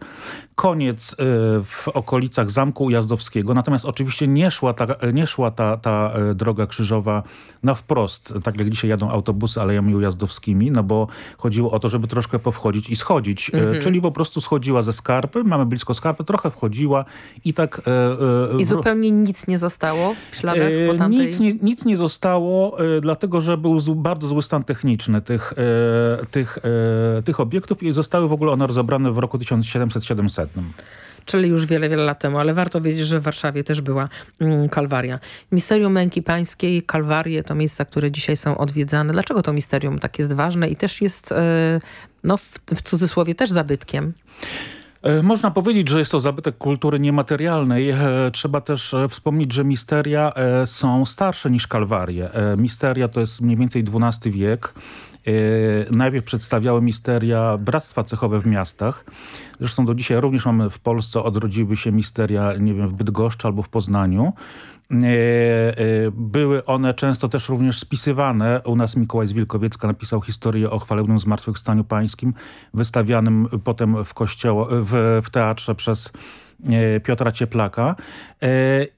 Koniec w okolicach Zamku Ujazdowskiego. Natomiast oczywiście nie szła ta, nie szła ta, ta e, droga krzyżowa na wprost, tak jak dzisiaj jadą autobusy alejami ujazdowskimi, no bo chodziło o to, żeby troszkę powchodzić i schodzić. E, Mhm. Czyli po prostu schodziła ze skarpy, mamy blisko skarpy, trochę wchodziła i tak... I zupełnie nic nie zostało w śladach po tamtej... Nic nie, nic nie zostało, dlatego że był bardzo zły stan techniczny tych, tych, tych obiektów i zostały w ogóle one rozebrane w roku 1700-700. Czyli już wiele, wiele lat temu, ale warto wiedzieć, że w Warszawie też była mm, kalwaria. Misterium Męki Pańskiej, kalwarie to miejsca, które dzisiaj są odwiedzane. Dlaczego to misterium tak jest ważne i też jest, e, no w, w cudzysłowie też zabytkiem? E, Można powiedzieć, że jest to zabytek kultury niematerialnej. E, Trzeba też e, wspomnieć, że misteria są starsze niż kalwarie. Misteria to jest mniej więcej XII wiek. Najpierw przedstawiały misteria bractwa cechowe w miastach. Zresztą do dzisiaj również mamy w Polsce, odrodziły się misteria, nie wiem, w Bydgoszczy albo w Poznaniu. E, e, Były one często też również spisywane. U nas Mikołaj z Wilkowiecka napisał historię o chwalebnym zmartwychwstaniu pańskim, wystawianym potem w, kościoło, w, w teatrze przez e, Piotra Cieplaka.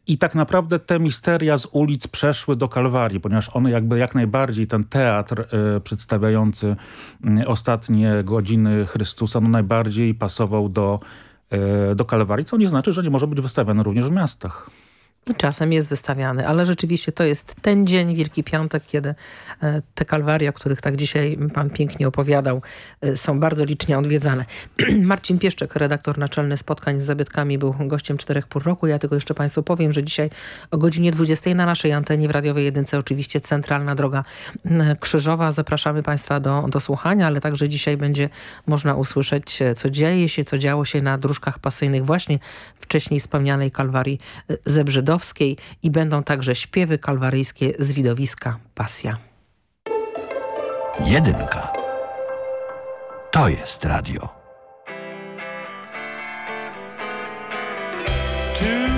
I tak naprawdę te misteria z ulic przeszły do Kalwarii, ponieważ one jakby jak najbardziej ten teatr przedstawiający ostatnie godziny Chrystusa, no najbardziej pasował do do Kalwarii, co nie znaczy, że nie może być wystawiany również w miastach. I czasem jest wystawiany, ale rzeczywiście to jest ten dzień, Wielki Piątek, kiedy e, te kalwarie, o których tak dzisiaj pan pięknie opowiadał, e, są bardzo licznie odwiedzane. Marcin Pieszczek, redaktor naczelny spotkań z zabytkami, był gościem czterech pół roku. Ja tylko jeszcze państwu powiem, że dzisiaj o godzinie 20 na naszej antenie w Radiowej Jedynce oczywiście Centralna Droga Krzyżowa. Zapraszamy państwa do, do słuchania, ale także dzisiaj będzie można usłyszeć, e, co dzieje się, co działo się na dróżkach pasyjnych właśnie wcześniej wspomnianej Kalwarii e, Zebrzydowskiej i będą także śpiewy kalwaryjskie z widowiska Pasja. Jedynka. To jest radio. Too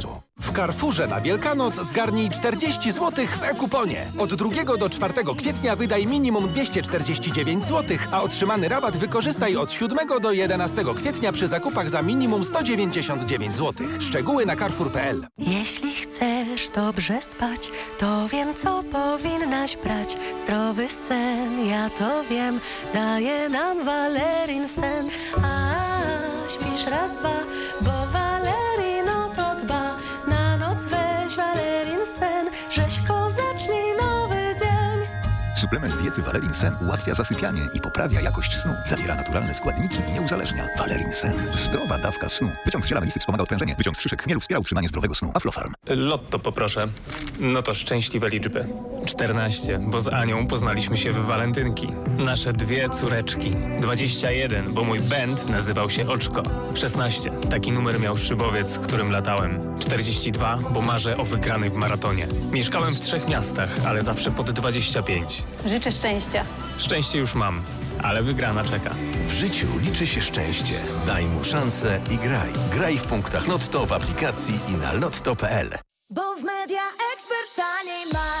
W Carrefourze na Wielkanoc zgarnij 40 zł w e-kuponie. Od 2 do 4 kwietnia wydaj minimum 249 zł, a otrzymany rabat wykorzystaj od 7 do 11 kwietnia przy zakupach za minimum 199 zł. Szczegóły na carrefour.pl. Jeśli chcesz dobrze spać, to wiem, co powinnaś brać. Zdrowy sen, ja to wiem, daje nam Valerin sen. A śpisz raz, dwa, bo Valerin Suplement diety Valerin Sen ułatwia zasypianie i poprawia jakość snu. Zawiera naturalne składniki i nie uzależnia. Valerin Sen. Zdrowa dawka snu. Wyciąg z ziela melisy wspomaga odprężenie. Wyciąg z szyszek chmielu wspiera utrzymanie zdrowego snu. Aflofarm. Lotto poproszę. No to szczęśliwe liczby. 14, bo z Anią poznaliśmy się w walentynki. Nasze dwie córeczki. 21, bo mój band nazywał się Oczko. 16, taki numer miał szybowiec, którym latałem. 42, bo marzę o wygranej w maratonie. Mieszkałem w trzech miastach, ale zawsze pod 25. Życzę szczęścia. Szczęście już mam, ale wygrana czeka. W życiu liczy się szczęście. Daj mu szansę i graj. Graj w punktach Lotto w aplikacji i na lotto.pl. Bo w media ekspert taniej masz.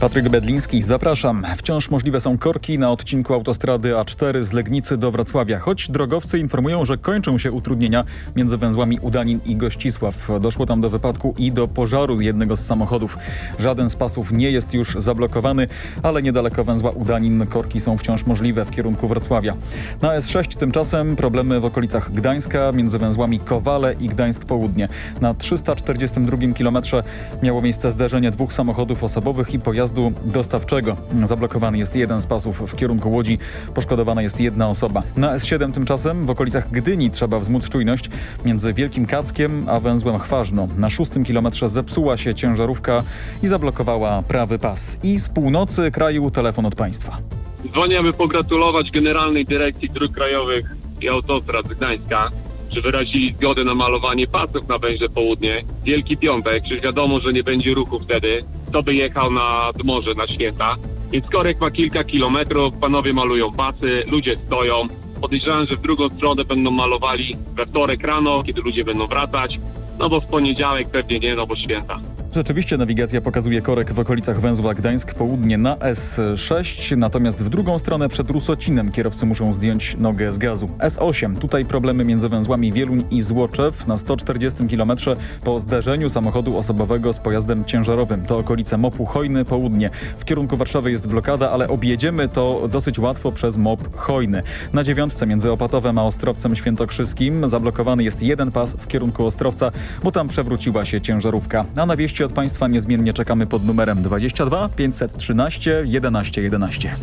Patryk Bedliński, zapraszam. Wciąż możliwe są korki na odcinku autostrady A4 z Legnicy do Wrocławia, choć drogowcy informują, że kończą się utrudnienia między węzłami Udanin i Gościsław. Doszło tam do wypadku i do pożaru jednego z samochodów. Żaden z pasów nie jest już zablokowany, ale niedaleko węzła Udanin korki są wciąż możliwe w kierunku Wrocławia. Na S6 tymczasem problemy w okolicach Gdańska między węzłami Kowale i Gdańsk Południe. Na 342 km miało miejsce zderzenie dwóch samochodów osobowych i pojazdu dostawczego. Zablokowany jest jeden z pasów w kierunku Łodzi. Poszkodowana jest jedna osoba. Na S7 tymczasem w okolicach Gdyni trzeba wzmóc czujność między Wielkim Kackiem a węzłem Chważno. Na szóstym kilometrze zepsuła się ciężarówka i zablokowała prawy pas. I z północy kraju telefon od państwa. Dzwonię, aby pogratulować Generalnej Dyrekcji Dróg Krajowych i Autostrad Gdańska, że wyrazili zgodę na malowanie pasów na węźle południe. Wielki Piątek, że wiadomo, że nie będzie ruchu wtedy. Kto by jechał nad morze na święta. Więc korek ma kilka kilometrów, panowie malują pasy, ludzie stoją. Podejrzewam, że w drugą stronę będą malowali we wtorek rano, kiedy ludzie będą wracać. No bo w poniedziałek pewnie nie, no bo święta. Rzeczywiście nawigacja pokazuje korek w okolicach węzła Gdańsk południe na S6, natomiast w drugą stronę przed Rusocinem kierowcy muszą zdjąć nogę z gazu. S8, tutaj problemy między węzłami Wieluń i Złoczew na 140 km po zderzeniu samochodu osobowego z pojazdem ciężarowym. To okolice MOP-u Hojny południe. W kierunku Warszawy jest blokada, ale objedziemy to dosyć łatwo przez MOP Hojny. Na dziewiątce między Opatowem a Ostrowcem Świętokrzyskim zablokowany jest jeden pas w kierunku Ostrowca, bo tam przewróciła się ciężarówka. A na wieści od Państwa niezmiennie czekamy pod numerem 22 513 11 11.